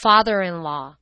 father-in-law.